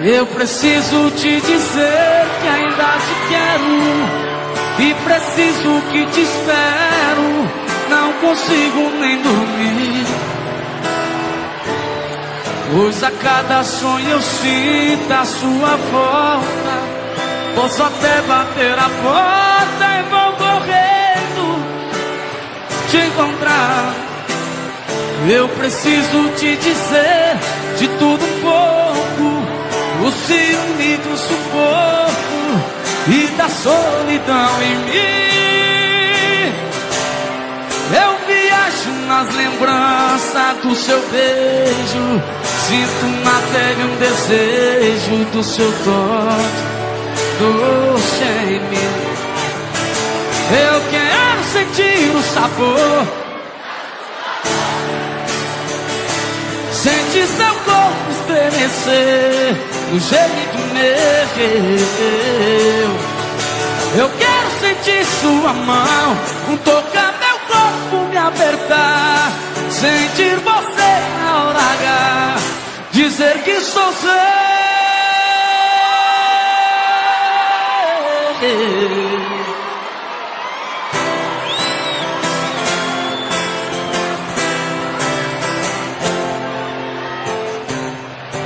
Eu preciso te dizer que ainda te quero. E preciso que te espero. Não consigo nem dormir. Pois a cada sonho eu sinto a sua volta. Posso até bater a porta e vou correndo te encontrar. Eu preciso te dizer de tudo um pouco, o ciúme do sufoco e da solidão em mim. Eu viajo nas lembranças do seu beijo, sinto na pele um desejo do seu toque doce em mim. Eu quero sentir o sabor Sente seu corpo estremecer do jeito meu. Eu quero sentir sua mão, um tocar meu corpo me apertar. Sentir você na hora H, dizer que sou seu.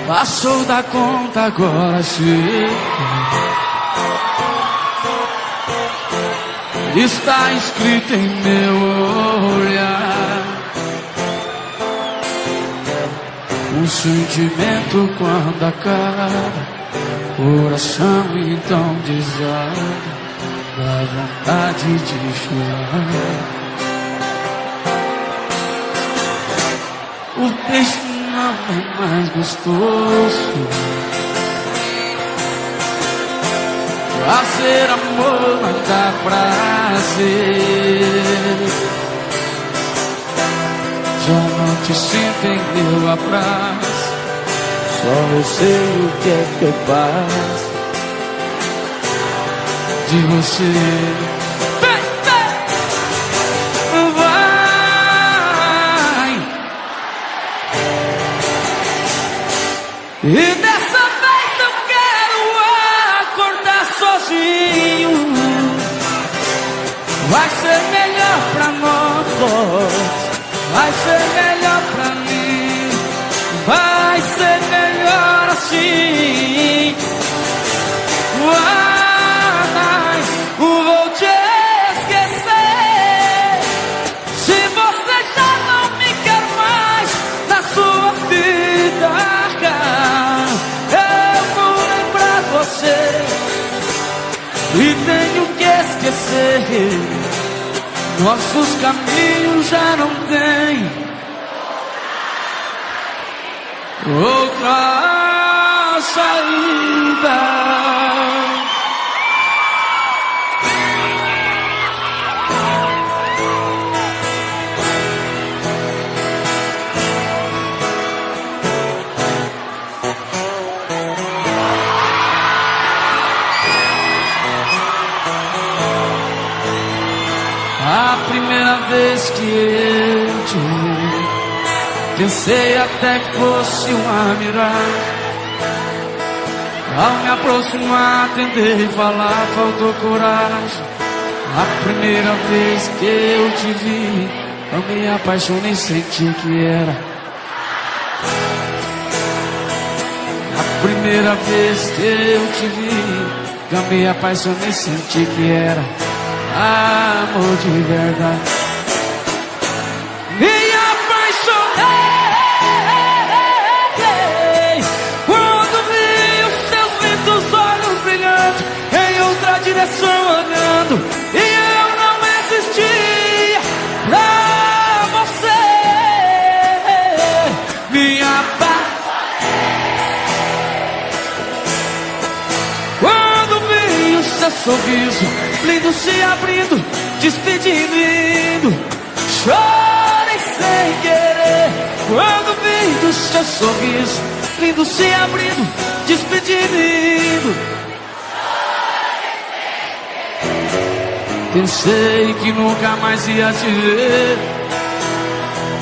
Passou da conta agora chega. Está escrito em meu olhar. O sentimento quando acaba, coração então desaba, dá vontade de chorar. O peixe não é mais gostoso. Fazer amor não dá prazer. Já não te sinto em meu abraço. Só eu sei o que é faço de você. E dessa vez eu quero acordar sozinho. Vai ser melhor pra nós. Vai ser melhor e tenho que esquecer. Nossos caminhos já não têm outra vez que eu te vi, pensei até que fosse uma miragem. Ao me aproximar, tentei falar, faltou coragem. A primeira vez que eu te vi, eu me apaixonei, senti que era. A primeira vez que eu te vi, eu me apaixonei, senti que era amor de verdade. Direção olhando e eu não existia pra você. Me apaixonei quando vi o seu sorriso lindo se abrindo, despedindo indo. Chorei sem querer quando vi do seu sorriso, lindo se abrindo, despedindo indo. Pensei que nunca mais ia te ver.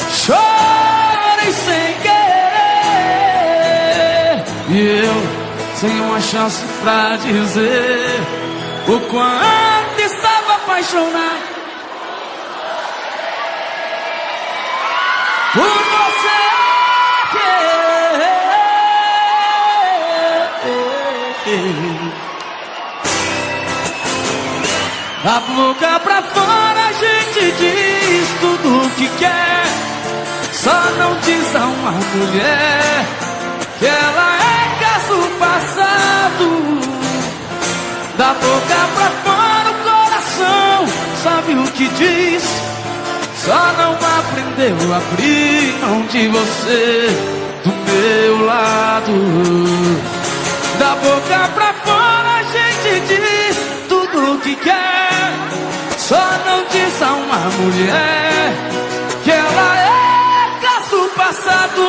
Chorei sem querer. E eu sem uma chance pra dizer o quanto estava apaixonado. Por você Da boca pra fora a gente diz tudo o que quer. Só não diz a uma mulher Que ela é caso passado. Da boca pra fora o coração Sabe o que diz? Só não aprendeu a abrir mão de você Do meu lado. Da boca pra fora a gente diz tudo o que quer Só não diz a uma mulher Que ela é caso passado.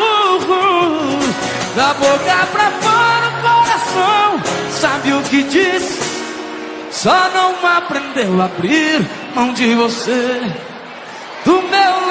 Da boca pra fora o coração Sabe o que diz? Só não aprendeu a abrir mão de você. Do meu